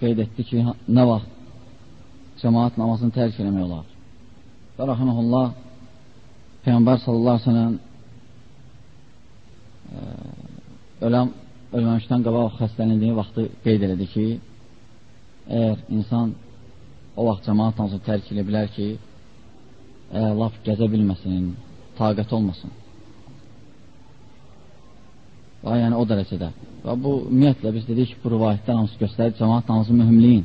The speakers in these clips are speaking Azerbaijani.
qeyd etdi ki, nə vaxt cəmaat namazını tərk eləmək olar. Və rəhməhullah Peyğəmbər sallallahu sellem öləm, ölməmişdən qabaq xəstələndiyi vaxtı qeyd elədi ki, əgər insan o vaxt cəmaat namazını tərk elə bilər ki, ə, laf gəzə bilməsin, taqət olmasın. Və yəni o dərəcədə. Və bu, ümumiyyətlə, biz dedik ki, bu rivayətdən hansı göstərir cəmaat namazı mühümliyin.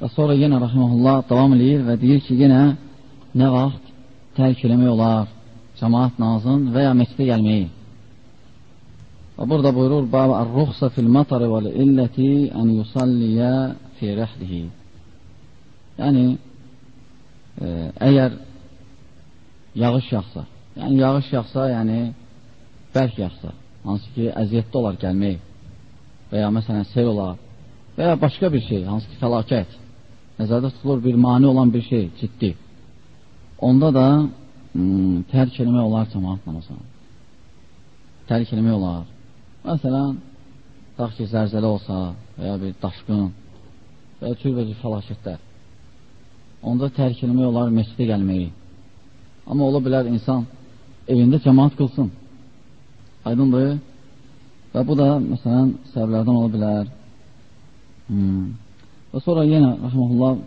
Və sonra yenə rəhməhullah davam edir və deyir ki, yenə nə vaxt tərk eləmək olar cəmaat namazın və ya meçdə gəlməyi. Və burada buyurur, Baba ar-ruxsa fil matari vəl illəti ən yusalliyə fi rəhlihi. Yəni, e, əgər yağış yağsa, yəni yağış yağsa, yəni bərk yağsa, hansı ki, əziyyətli olar gəlmək və ya məsələn sel olar və ya başqa bir şey, hansı ki, fəlakət, nəzərdə tutulur bir mani olan bir şey, ciddi. Onda da hmm, tərk eləmək olar cəmaat namazını. Tərk eləmək olar. Məsələn, tax ki, zərzələ olsa və ya bir daşqın və ya cürbəcür fəlakətlər. Onda tərk eləmək olar məscidə gəlməyi. Amma ola bilər insan evində cəmaat qılsın. Aydındır. Və bu da, məsələn, səbəblərdən ola bilər. Hmm. Və sonra yenə, rəhməhullah,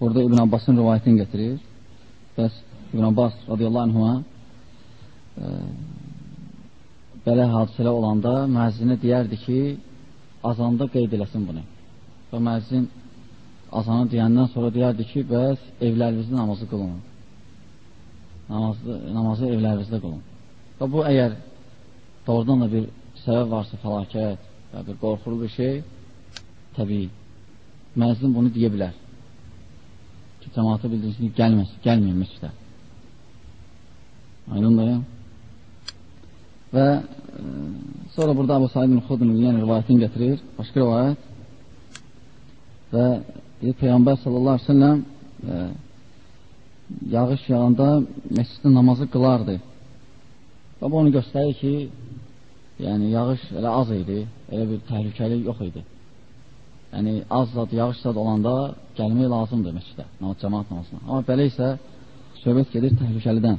burada İbn Abbasın rivayətini getirir. Bəs İbn Abbas radiyallahu anhuma e, belə hadisələr olanda müəzzinə deyərdi ki, azanda qeyd eləsin bunu. Və müəzzin azanı deyəndən sonra deyərdi ki, bəs evlərinizdə namazı qılın. Namazı, namazı evlərinizdə qılın. Və bu əgər doğrudan da bir səbəb varsa, fəlakət və bir qorxulu bir şey, təbii, müəzzin bunu deyə bilər. Ki, cəmaata bildirsin ki, gəlməsin, gəlməyin məscidə. Aydındır. Və e, sonra burada Abu Said bin Xudun yəni rivayətini gətirir, başqa rivayət. Və deyir, Peyğəmbər sallallahu aleyhi ve sellem e, yağış yağanda məsciddə namazı qılardı. Və bu onu göstərir ki, yəni yağış elə az idi, elə bir təhlükəli yox idi. Yəni az zad, yağış zad olanda gəlmək lazımdır məscidə, cəmaat namazına. Amma belə isə söhbət gedir təhlükəlidən.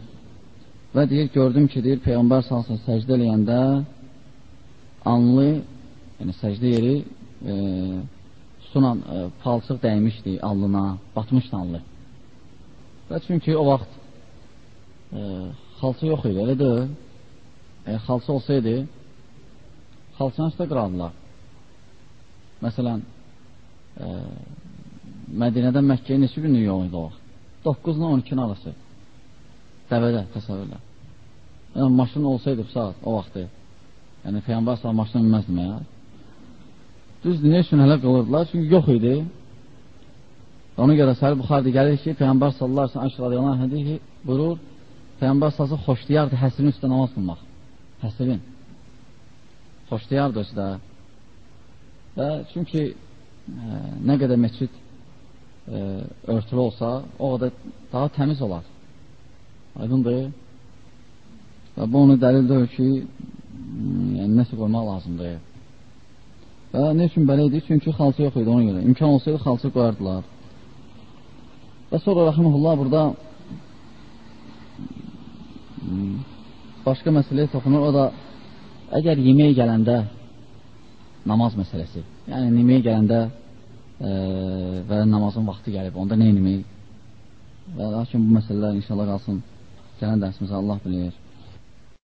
Və deyir, gördüm ki, deyir, Peyğəmbər salsın səcdə eləyəndə anlı, yəni səcdə yeri e, sunan e, palçıq dəymişdi alnına, batmışdı anlı. Və çünki o vaxt e, xalça yox idi, elə deyil. E, xalça olsaydı, xalçanı üstə qırardılar. Məsələn, e, Mədinədən Məkkəyə neçə günlük yol idi o vaxt? 9 ilə 12 arası. Dəvədə, təsəvvürlə. Yəni, maşın olsaydı bu saat, o vaxtı, yəni Peyyambar sağ maşına minməzdim ya. Düzdür, nə üçün hələ qılırdılar? Çünki yox idi. Ona görə Səhəl Buxarda gəlir ki, Peyyambar sallallahu aleyhi ve sellem aşırı ki, buyurur, Peyyambar salsı xoşlayardı həsirin üstə namaz qılmaq. Həsirin. Xoşlayardı özü də. Və çünki ə, nə qədər meçid ə, örtülü olsa, o qədər daha təmiz olar. Aydındır. Və bu onu dəlildir ki, yəni, nəsə qoymaq lazımdır. Və nə üçün belə idi? Çünki xalça yox idi ona görə. İmkan olsaydı xalça qoyardılar. Və sonra rəhməhullah burada başqa məsələyə toxunur. O da əgər yemək gələndə namaz məsələsi. Yəni yemək gələndə e, və namazın vaxtı gəlib, onda nə etmək? Və lakin bu məsələlər inşallah qalsın gələn dərsimizə Allah bilir.